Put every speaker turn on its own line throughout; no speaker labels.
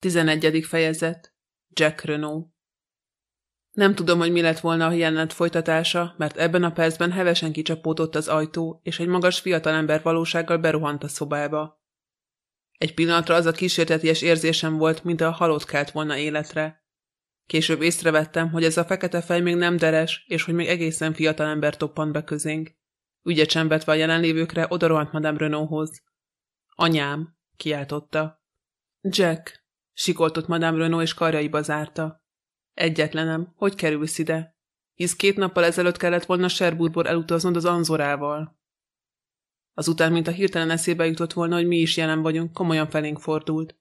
11. fejezet Jack Renault Nem tudom, hogy mi lett volna a jelenet folytatása, mert ebben a percben hevesen kicsapódott az ajtó, és egy magas fiatalember valósággal berohant a szobába. Egy pillanatra az a kísérteties érzésem volt, mint a halott kelt volna életre. Később észrevettem, hogy ez a fekete fej még nem deres, és hogy még egészen fiatalember toppant be közénk. Ügyet sem vetve a jelenlévőkre, odarohant Madame Renaulthoz. Anyám, kiáltotta. Jack, Sikoltott Madame Renault és karjaiba zárta. Egyetlenem, hogy kerülsz ide? Hisz két nappal ezelőtt kellett volna Serburból elutaznod az Anzorával. Azután, mint a hirtelen eszébe jutott volna, hogy mi is jelen vagyunk, komolyan felénk fordult.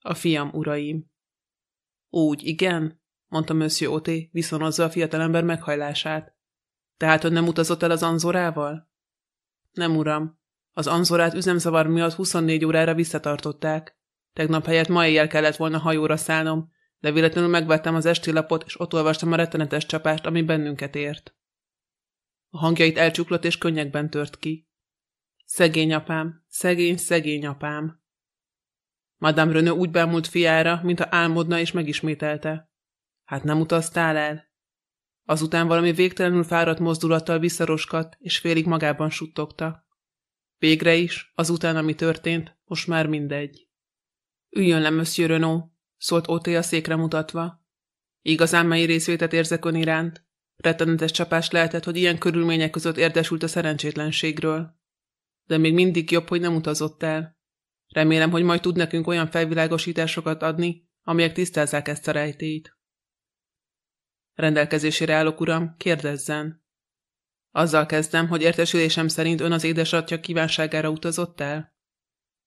A fiam, uraim. Úgy, igen? mondta Monsieur Oté, viszonozza a fiatalember meghajlását. Tehát ön nem utazott el az Anzorával? Nem, uram. Az Anzorát üzemzavar miatt 24 órára visszatartották. Tegnap helyett ma éjjel kellett volna hajóra szállnom, de véletlenül megvettem az esti lapot, és ott olvastam a rettenetes csapást, ami bennünket ért. A hangjait elcsuklott és könnyekben tört ki. Szegény apám, szegény, szegény apám. Madame Renaud úgy bámult fiára, mintha álmodna és megismételte. Hát nem utaztál el? Azután valami végtelenül fáradt mozdulattal visszaroskadt, és félig magában suttogta. Végre is, azután, ami történt, most már mindegy. Üljön le, Monsieur Renault, szólt Oté a székre mutatva. Igazán mely részvétet érzek ön iránt. Rettenetes csapás lehetett, hogy ilyen körülmények között érdesült a szerencsétlenségről. De még mindig jobb, hogy nem utazott el. Remélem, hogy majd tud nekünk olyan felvilágosításokat adni, amelyek tisztázzák ezt a rejtélyt. Rendelkezésére állok, uram, kérdezzen. Azzal kezdem, hogy értesülésem szerint ön az édesatja kívánságára utazott el?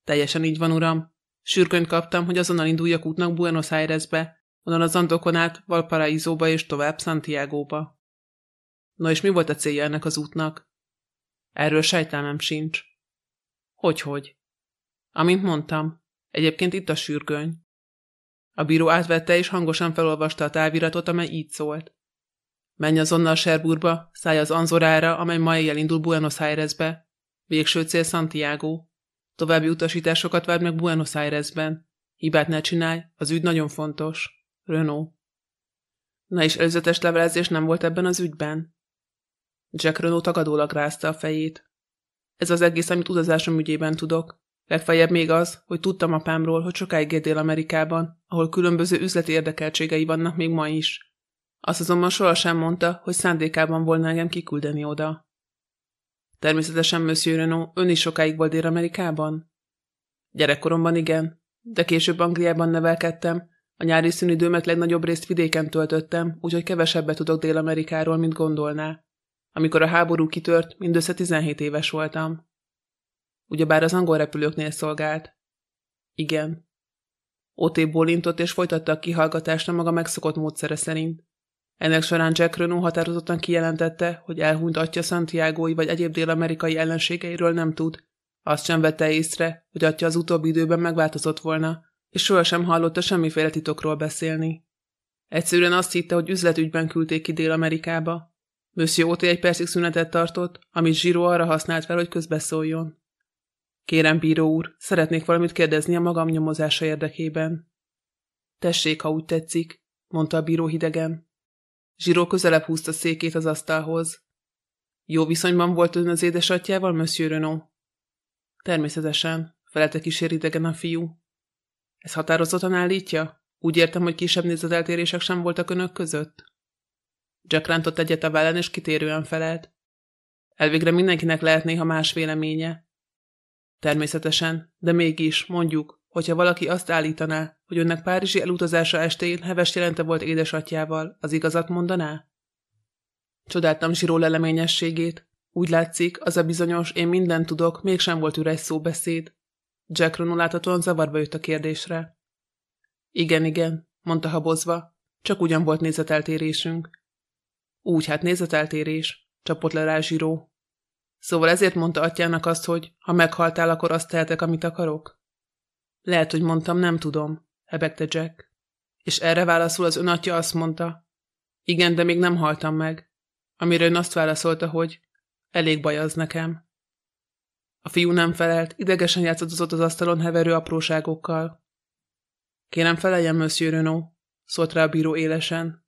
Teljesen így van, uram. Sürgönyt kaptam, hogy azonnal induljak útnak Buenos Airesbe, onnan az Andokon át Valparaízóba és tovább Santiagoba. Na és mi volt a célja ennek az útnak? Erről sejtelmem sincs. Hogyhogy? Amint mondtam, egyébként itt a sürgöny. A bíró átvette és hangosan felolvasta a táviratot, amely így szólt. Menj azonnal Serburba, szállj az Anzorára, amely ma éjjel indul Buenos Airesbe. Végső cél Santiago. További utasításokat vár meg Buenos Airesben. Hibát ne csinálj, az ügy nagyon fontos. Renault. Na és előzetes levelezés nem volt ebben az ügyben? Jack Renault tagadólag rázta a fejét. Ez az egész, amit utazásom ügyében tudok. Legfeljebb még az, hogy tudtam apámról, hogy sokáig él Dél-Amerikában, ahol különböző üzleti érdekeltségei vannak még ma is. Azt azonban sohasem mondta, hogy szándékában volna engem kiküldeni oda. Természetesen, Monsieur Renault, ön is sokáig volt Dél-Amerikában? Gyerekkoromban igen, de később Angliában nevelkedtem, a nyári szünidőmet legnagyobb részt vidéken töltöttem, úgyhogy kevesebbet tudok Dél-Amerikáról, mint gondolná. Amikor a háború kitört, mindössze 17 éves voltam. Ugyebár az angol repülőknél szolgált. Igen. Oté bólintott és folytatta a kihallgatást a maga megszokott módszere szerint. Ennek során Jack Renault határozottan kijelentette, hogy elhunyt atya Santiago-i vagy egyéb dél-amerikai ellenségeiről nem tud. Azt sem vette észre, hogy atya az utóbbi időben megváltozott volna, és sohasem hallotta semmiféle titokról beszélni. Egyszerűen azt hitte, hogy üzletügyben küldték ki Dél-Amerikába. Monsieur Oté egy percig szünetet tartott, amit Zsiro arra használt fel, hogy közbeszóljon. Kérem, bíró úr, szeretnék valamit kérdezni a magam nyomozása érdekében. Tessék, ha úgy tetszik, mondta a bíró hidegen. Zsiró közelebb húzta székét az asztalhoz. Jó viszonyban volt ön az édesatjával, Monsieur Renault? Természetesen, felelte kísér idegen a fiú. Ez határozottan állítja? Úgy értem, hogy kisebb nézeteltérések sem voltak önök között? Jack rántott egyet a vállán, és kitérően felelt. Elvégre mindenkinek lehet néha más véleménye. Természetesen, de mégis, mondjuk, Hogyha valaki azt állítaná, hogy önnek Párizsi elutazása estéjén heves jelente volt édesatjával, az igazat mondaná? Csodáltam Zsiró leleményességét. Úgy látszik, az a bizonyos, én mindent tudok, mégsem volt üres szóbeszéd. Jack Ronald láthatóan zavarba jött a kérdésre. Igen, igen, mondta habozva, csak ugyan volt nézeteltérésünk. Úgy hát nézeteltérés, csapott le rá Zsiró. Szóval ezért mondta atyának azt, hogy ha meghaltál, akkor azt tehetek, amit akarok? Lehet, hogy mondtam, nem tudom, hebegte Jack. És erre válaszul az önatja azt mondta. Igen, de még nem haltam meg. Amire ön azt válaszolta, hogy elég baj az nekem. A fiú nem felelt, idegesen játszott az asztalon heverő apróságokkal. Kérem feleljen, Monsieur Renault, szólt rá a bíró élesen.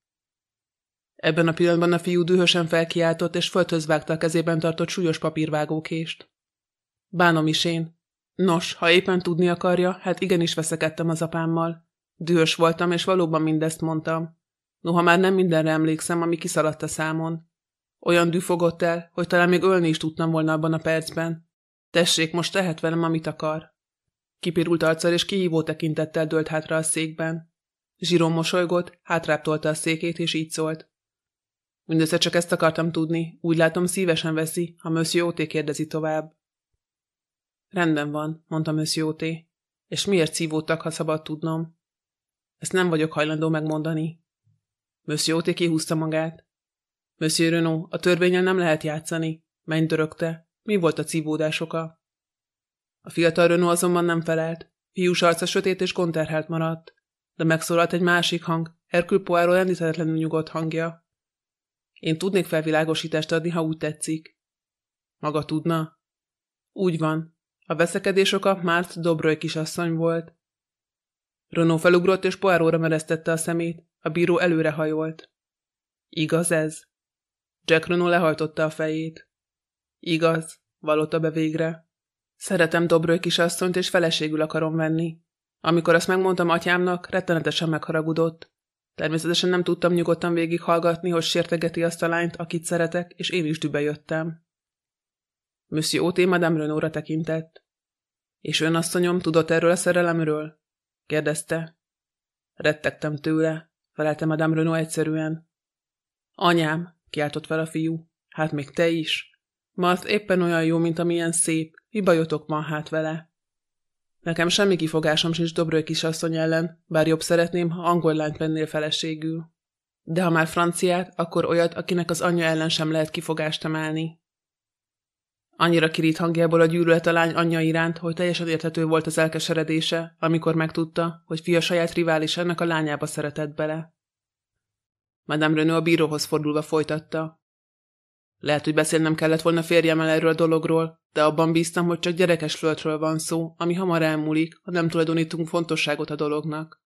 Ebben a pillanatban a fiú dühösen felkiáltott, és földhöz vágta a kezében tartott súlyos papírvágókést. Bánom is én. Nos, ha éppen tudni akarja, hát igenis veszekedtem az apámmal. Dühös voltam, és valóban mindezt mondtam. Noha már nem mindenre emlékszem, ami kiszaladt a számon. Olyan dű fogott el, hogy talán még ölni is tudtam volna abban a percben. Tessék, most tehet velem, amit akar. Kipirult arccal és kihívó tekintettel dőlt hátra a székben. Zsiron mosolygott, hátrább tolta a székét, és így szólt. Mindössze csak ezt akartam tudni, úgy látom szívesen veszi, ha Oté kérdezi tovább. Rendben van, mondta Monsieur. És miért szívódtak, ha szabad tudnom? Ezt nem vagyok hajlandó megmondani. Monsieur kihúzta magát. Monsieur Renault, a törvényen nem lehet játszani. Menj dörögte. Mi volt a cívódás oka? A fiatal Renault azonban nem felelt. Fiús arca sötét és konterhelt maradt. De megszólalt egy másik hang, Herkül Poirot említhetetlenül nyugodt hangja. Én tudnék felvilágosítást adni, ha úgy tetszik. Maga tudna? Úgy van. A veszekedés oka Márt Dobroly kisasszony volt. Renault felugrott és Poiróra meresztette a szemét. A bíró előrehajolt. Igaz ez? Jack Renault lehajtotta a fejét. Igaz, vallotta be végre. Szeretem Dobroly kisasszonyt, és feleségül akarom venni. Amikor azt megmondtam atyámnak, rettenetesen megharagudott. Természetesen nem tudtam nyugodtan végighallgatni, hogy sértegeti azt a lányt, akit szeretek, és én is dübe jöttem. Monsieur Oté Madame Renault-ra tekintett. És ön asszonyom tudott erről a szerelemről? kérdezte. Rettegtem tőle, felelte Madame Renault egyszerűen. Anyám, kiáltott fel a fiú, hát még te is. Mart éppen olyan jó, mint amilyen szép, mi bajotok van hát vele? Nekem semmi kifogásom sincs Dobrő kisasszony ellen, bár jobb szeretném, ha angol lányt vennél feleségül. De ha már franciát, akkor olyat, akinek az anyja ellen sem lehet kifogást emelni. Annyira kirít hangjából a gyűlölet a lány anyja iránt, hogy teljesen érthető volt az elkeseredése, amikor megtudta, hogy fia saját rivális ennek a lányába szeretett bele. Madame Renaud a bíróhoz fordulva folytatta. Lehet, hogy beszélnem kellett volna férjemmel erről a dologról, de abban bíztam, hogy csak gyerekes földről van szó, ami hamar elmúlik, ha nem tulajdonítunk fontosságot a dolognak.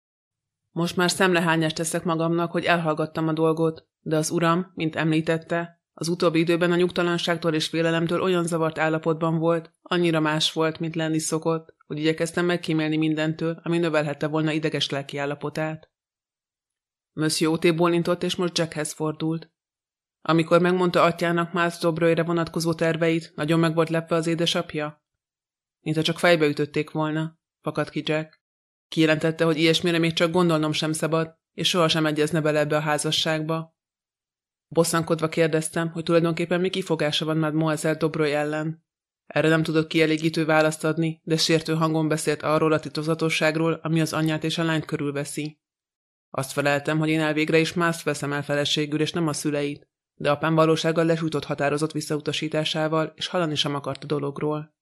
Most már szemlehányást teszek magamnak, hogy elhallgattam a dolgot, de az uram, mint említette, az utóbbi időben a nyugtalanságtól és félelemtől olyan zavart állapotban volt, annyira más volt, mint lenni szokott, hogy igyekeztem megkímélni mindentől, ami növelhette volna ideges lelki állapotát. Monsieur Oté bólintott, és most Jackhez fordult. Amikor megmondta atyának Miles Dobrőre vonatkozó terveit, nagyon meg volt lepve az édesapja? Mintha csak fejbe ütötték volna, fakadt ki Jack. Kijelentette, hogy ilyesmire még csak gondolnom sem szabad, és sohasem egyezne bele ebbe a házasságba. Bosszankodva kérdeztem, hogy tulajdonképpen mi kifogása van Mademoiselle Dobroly ellen. Erre nem tudott kielégítő választ adni, de sértő hangon beszélt arról a titokzatosságról, ami az anyját és a lányt körülveszi. Azt feleltem, hogy én elvégre is más veszem el feleségül, és nem a szüleit, de apám valósággal lesújtott határozott visszautasításával, és hallani sem akart a dologról.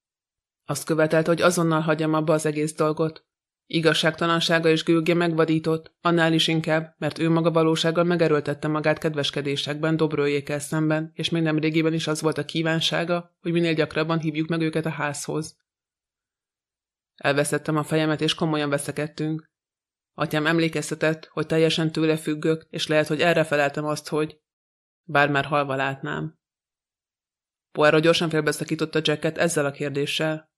Azt követelte, hogy azonnal hagyjam abba az egész dolgot. Igazságtalansága és gőgje megvadított, annál is inkább, mert ő maga valósággal megerőltette magát kedveskedésekben Dobrőjékkel szemben, és még nem régiben is az volt a kívánsága, hogy minél gyakrabban hívjuk meg őket a házhoz. Elveszettem a fejemet, és komolyan veszekedtünk. Atyám emlékeztetett, hogy teljesen tőle függök, és lehet, hogy erre feleltem azt, hogy bár már halva látnám. Poirot gyorsan félbeszakította Jacket ezzel a kérdéssel.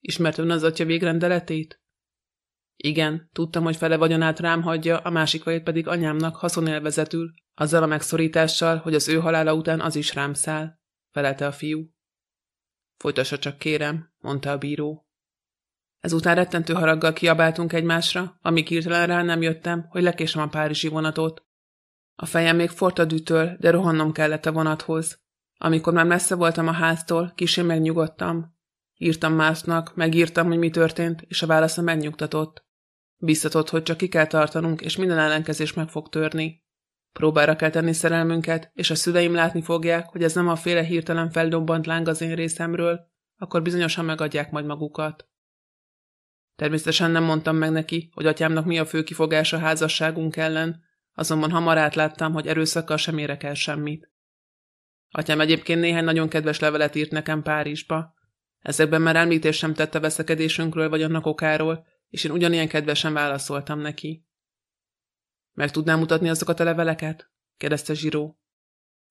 Ismert ön az atya végrendeletét? Igen, tudtam, hogy fele vagyonát rám hagyja, a másik vajét pedig anyámnak haszonélvezetül, azzal a megszorítással, hogy az ő halála után az is rám száll, felelte a fiú. Folytassa csak kérem, mondta a bíró. Ezután rettentő haraggal kiabáltunk egymásra, amíg hirtelen rá nem jöttem, hogy lekésem a párizsi vonatot, a fejem még fort a dűtől, de rohannom kellett a vonathoz. Amikor már messze voltam a háztól, kisé megnyugodtam. Írtam másnak, megírtam, hogy mi történt, és a válasza megnyugtatott. Biztatott, hogy csak ki kell tartanunk, és minden ellenkezés meg fog törni. Próbára kell tenni szerelmünket, és a szüleim látni fogják, hogy ez nem a féle hirtelen feldobbant láng az én részemről, akkor bizonyosan megadják majd magukat. Természetesen nem mondtam meg neki, hogy atyámnak mi a fő kifogás a házasságunk ellen, azonban hamar átláttam, hogy erőszakkal sem érek el semmit. Atyám egyébként néhány nagyon kedves levelet írt nekem Párizsba. Ezekben már említés sem tette veszekedésünkről vagy annak okáról, és én ugyanilyen kedvesen válaszoltam neki. Meg tudnám mutatni azokat a leveleket? kérdezte Zsiró.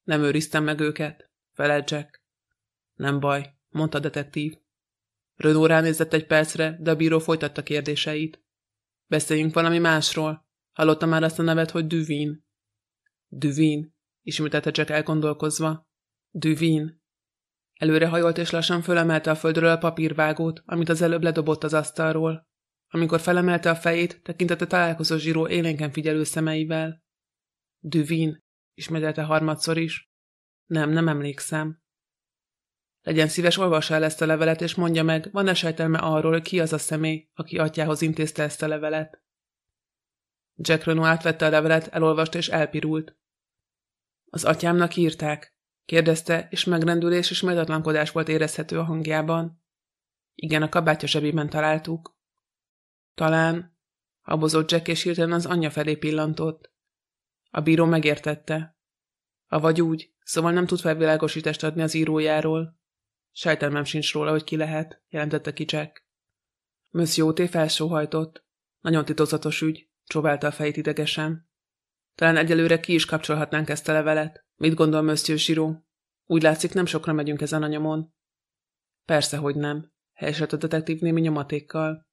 Nem őriztem meg őket, felelt Jack. Nem baj, mondta a detektív. Renaud ránézett egy percre, de a bíró folytatta kérdéseit. Beszéljünk valami másról. Hallottam már azt a nevet, hogy Duvin. Duvin, ismételte csak elgondolkozva. Duvin. Előrehajolt és lassan fölemelte a földről a papírvágót, amit az előbb ledobott az asztalról. Amikor felemelte a fejét, tekintette találkozó zsíró élénken figyelő szemeivel. Duvin, ismételte harmadszor is. Nem, nem emlékszem. Legyen szíves, olvassa el ezt a levelet, és mondja meg, van-e sejtelme arról, ki az a személy, aki atyához intézte ezt a levelet. Jack Renault átvette a levelet, elolvasta és elpirult. Az atyámnak írták? kérdezte, és megrendülés és méltatlankodás volt érezhető a hangjában. Igen, a kabátja zsebében találtuk. Talán, habozott Jack, és hirtelen az anyja felé pillantott. A bíró megértette. vagy úgy, szóval nem tud felvilágosítást adni az írójáról. Sejtelmem sincs róla, hogy ki lehet, jelentette ki Jack. Monsieur T. felsóhajtott. Nagyon titokzatos ügy, csóválta a fejét idegesen. Talán egyelőre ki is kapcsolhatnánk ezt a levelet. Mit gondol Monsieur Siró? Úgy látszik, nem sokra megyünk ezen a nyomon. Persze, hogy nem, helyeselt a detektív némi nyomatékkal.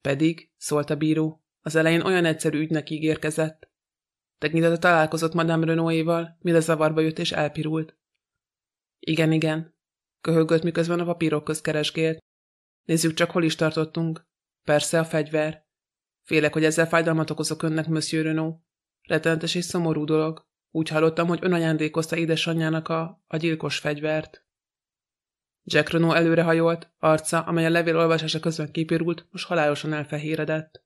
Pedig, szólt a bíró, az elején olyan egyszerű ügynek ígérkezett. A találkozott Madame Renault-éval, mire zavarba jött és elpirult. Igen, igen, köhögött, miközben a papírok köz keresgélt. Nézzük csak, hol is tartottunk. Persze a fegyver. Félek, hogy ezzel fájdalmat okozok önnek, Monsieur Renault. Rettenetes és szomorú dolog. Úgy hallottam, hogy ön ajándékozta édesanyjának a, a gyilkos fegyvert. Jack Renault előrehajolt, arca, amely a levél olvasása közben kipirult, most halálosan elfehéredett.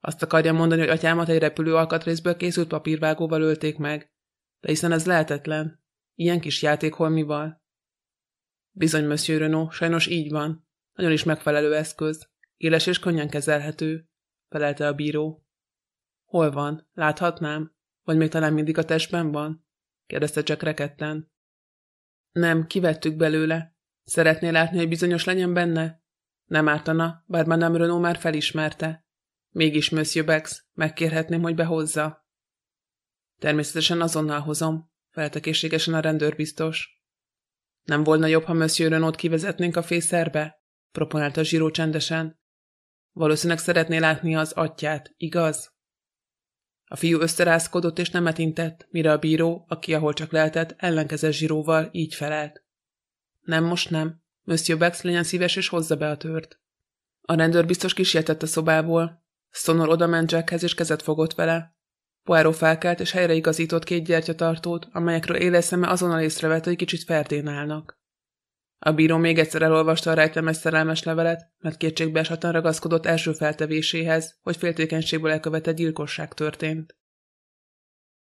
Azt akarja mondani, hogy atyámat egy repülő alkatrészből készült papírvágóval ölték meg. De hiszen ez lehetetlen. Ilyen kis játék holmival. Bizony, Monsieur Renault, sajnos így van. Nagyon is megfelelő eszköz. Éles és könnyen kezelhető, felelte a bíró. Hol van? Láthatnám? Vagy még talán mindig a testben van? kérdezte csak reketten. Nem, kivettük belőle. Szeretné látni, hogy bizonyos legyen benne? Nem ártana, bár Madame Renault már felismerte. Mégis, Monsieur Bex, megkérhetném, hogy behozza. Természetesen azonnal hozom, felelte készségesen a rendőrbiztos. Nem volna jobb, ha Monsieur Renault kivezetnénk a fészerbe? proponálta Zsiró csendesen. Valószínűleg szeretné látni az atyát, igaz? A fiú összerázkodott és nem intett, mire a bíró, aki ahol csak lehetett, ellenkezett zsíróval, így felelt. Nem, most nem. Monsieur Bex legyen szíves és hozza be a tört. A rendőr biztos kísértett a szobából. Szonor odament Jackhez és kezet fogott vele. Poirot felkelt és helyreigazított két gyertyatartót, amelyekről éles szeme azonnal észrevett, hogy kicsit ferdén állnak. A bíró még egyszer elolvasta a rejtlemes szerelmes levelet, mert kétségbe esetten ragaszkodott első feltevéséhez, hogy féltékenységből elkövetett gyilkosság történt.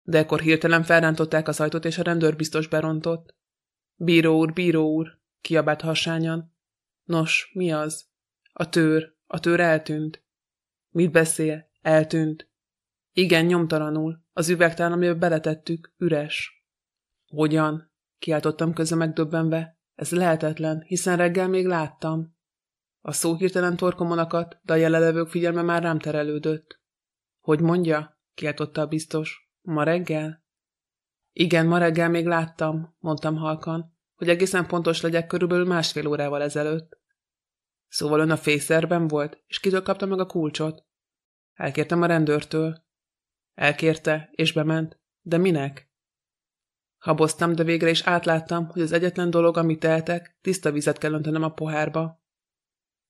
De ekkor hirtelen felrántották az ajtót, és a rendőr biztos berontott. Bíró úr, bíró úr, kiabált hasányan. Nos, mi az? A tőr, a tőr eltűnt. Mit beszél? Eltűnt. Igen, nyomtalanul. Az üvegtál, amiben beletettük, üres. Hogyan? Kiáltottam közben megdöbbenve. Ez lehetetlen, hiszen reggel még láttam. A szó hirtelen torkomon akadt, de a jelenlevők figyelme már rám terelődött. Hogy mondja? kiáltotta a biztos. Ma reggel? Igen, ma reggel még láttam, mondtam halkan, hogy egészen pontos legyek körülbelül másfél órával ezelőtt. Szóval ön a fészerben volt, és kitől kapta meg a kulcsot? Elkértem a rendőrtől. Elkérte, és bement. De minek? Haboztam, de végre is átláttam, hogy az egyetlen dolog, amit tehetek, tiszta vizet kell öntenem a pohárba.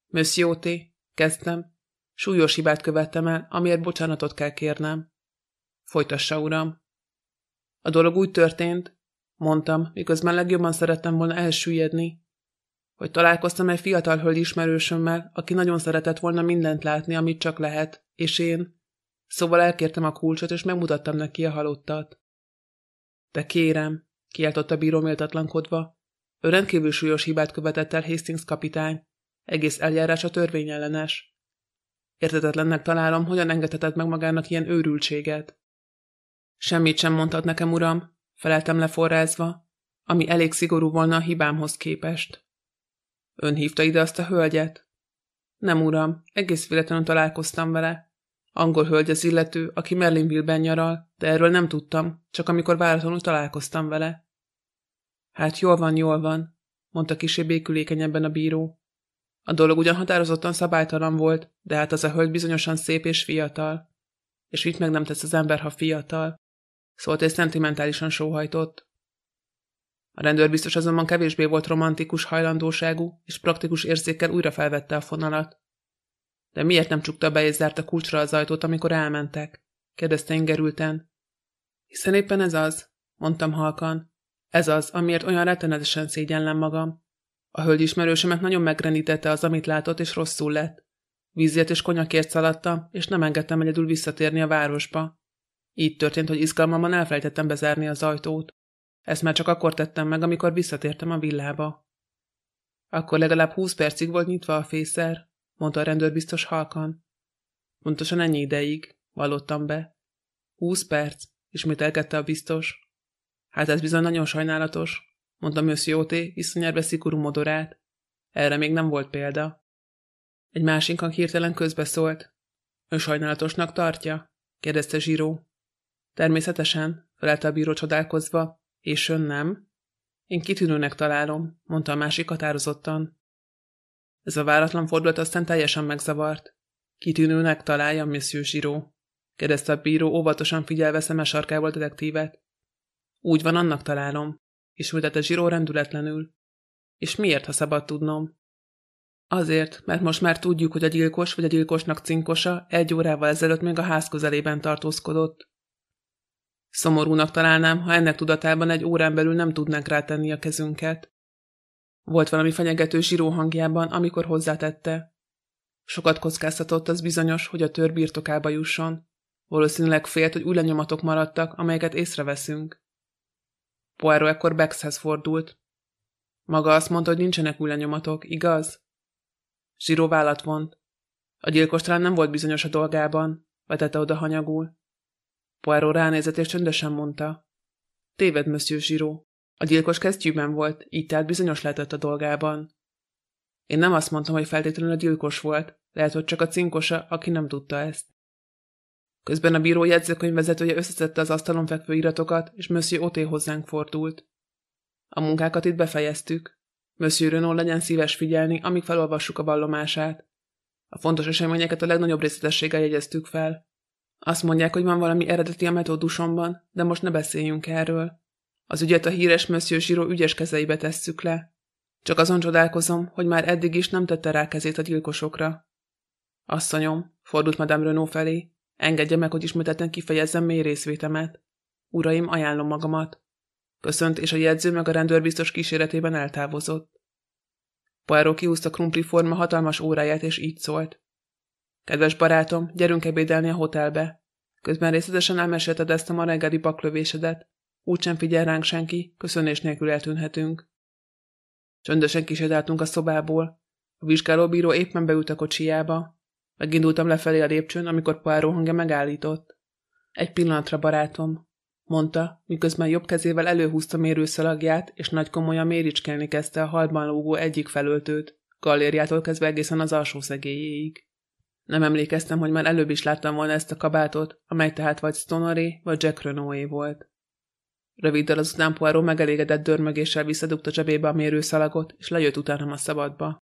Monsieur T, kezdtem. Súlyos hibát követtem el, amiért bocsánatot kell kérnem. Folytassa, uram. A dolog úgy történt, mondtam, miközben legjobban szerettem volna elsüllyedni, hogy találkoztam egy fiatal hölgy ismerősömmel, aki nagyon szeretett volna mindent látni, amit csak lehet, és én. Szóval elkértem a kulcsot, és megmutattam neki a halottat. De kérem, kiáltott a bíró méltatlankodva. Ő rendkívül súlyos hibát követett el Hastings kapitány. Egész eljárása törvényellenes. Értetetlennek találom, hogyan engedheted meg magának ilyen őrültséget. Semmit sem mondhat nekem, uram, feleltem leforrázva, ami elég szigorú volna a hibámhoz képest. Ön hívta ide azt a hölgyet? Nem, uram, egész véletlenül találkoztam vele. Angol hölgy az illető, aki Merlinville-ben nyaral, de erről nem tudtam, csak amikor váratlanul találkoztam vele. Hát jól van, jól van, mondta kisé békülékenyebben a bíró. A dolog ugyan határozottan szabálytalan volt, de hát az a hölgy bizonyosan szép és fiatal. És mit meg nem tesz az ember, ha fiatal? Szólt és szentimentálisan sóhajtott. A rendőr biztos azonban kevésbé volt romantikus hajlandóságú, és praktikus érzékkel újra felvette a fonalat. De miért nem csukta be és zárta kulcsra az ajtót, amikor elmentek? kérdezte ingerülten. Hiszen éppen ez az, mondtam halkan. Ez az, amiért olyan rettenetesen szégyellem magam. A hölgy ismerősömet nagyon megrendítette az, amit látott, és rosszul lett. Vízért és konyakért szaladtam, és nem engedtem egyedül visszatérni a városba. Így történt, hogy izgalmamban elfelejtettem bezárni az ajtót. Ezt már csak akkor tettem meg, amikor visszatértem a villába. Akkor legalább húsz percig volt nyitva a fészer, mondta a rendőr biztos halkan. Pontosan ennyi ideig, vallottam be. Húsz perc, ismételkedte a biztos. Hát ez bizony nagyon sajnálatos, mondta Monsieur Oté iszonyárbe szigorú modorát. Erre még nem volt példa. Egy másik hang hirtelen közbeszólt. Ő sajnálatosnak tartja? kérdezte Zsíró. Természetesen, felelte a bíró csodálkozva, és ön nem? Én kitűnőnek találom, mondta a másik határozottan. Ez a váratlan fordulat aztán teljesen megzavart. Kitűnőnek találja, Monsieur Zsíró? kérdezte a bíró óvatosan figyelve szemes sarkával detektívet. Úgy van, annak találom, ismételte Zsíró rendületlenül. És miért, ha szabad tudnom? Azért, mert most már tudjuk, hogy a gyilkos vagy a gyilkosnak cinkosa egy órával ezelőtt még a ház közelében tartózkodott. Szomorúnak találnám, ha ennek tudatában egy órán belül nem tudnánk rátenni a kezünket. Volt valami fenyegető zsíró hangjában, amikor hozzátette. Sokat kockáztatott az bizonyos, hogy a tör birtokába jusson. Valószínűleg félt, hogy új lenyomatok maradtak, amelyeket észreveszünk. Poirot ekkor Bexhez fordult. Maga azt mondta, hogy nincsenek új lenyomatok, igaz? Zsíró vállat vont. A gyilkos talán nem volt bizonyos a dolgában, vetette oda hanyagul. Poirot ránézett és csöndesen mondta. Téved, Monsieur Zsíró. A gyilkos kesztyűben volt, így tehát bizonyos lehetett a dolgában. Én nem azt mondtam, hogy feltétlenül a gyilkos volt, lehet, hogy csak a cinkosa, aki nem tudta ezt. Közben a bíró jegyzőkönyvvezetője összeszedte az asztalon fekvő iratokat, és Monsieur Oté hozzánk fordult. A munkákat itt befejeztük. Monsieur Renault legyen szíves figyelni, amíg felolvassuk a vallomását. A fontos eseményeket a legnagyobb részletességgel jegyeztük fel. Azt mondják, hogy van valami eredeti a metódusomban, de most ne beszéljünk erről. Az ügyet a híres Monsieur Zsiro ügyes kezeibe tesszük le. Csak azon csodálkozom, hogy már eddig is nem tette rá kezét a gyilkosokra. Asszonyom, fordult Madame Renault felé, engedje meg, hogy ismételten kifejezzem mély részvétemet. Uraim, ajánlom magamat. Köszönt, és a jegyző meg a rendőr biztos kíséretében eltávozott. Poirot kiúzta krumpli forma hatalmas óráját, és így szólt. Kedves barátom, gyerünk ebédelni a hotelbe. Közben részletesen elmesélted ezt a ma reggeli baklövésedet. Úgy sem figyel ránk senki, köszönés nélkül eltűnhetünk. Csöndösen kisétáltunk a szobából. A vizsgálóbíró éppen beült a kocsijába. Megindultam lefelé a lépcsőn, amikor Poirot hangja megállított. Egy pillanatra, barátom, mondta, miközben jobb kezével előhúzta mérőszalagját, és nagy komolyan méricskelni kezdte a halban lógó egyik felöltőt, gallériától kezdve egészen az alsó szegélyéig. Nem emlékeztem, hogy már előbb is láttam volna ezt a kabátot, amely tehát vagy Stonoré, vagy Jack Renaulté volt. Röviddel azután Poirot megelégedett dörmögéssel visszadugta zsebébe a mérőszalagot, és lejött utánam a szabadba.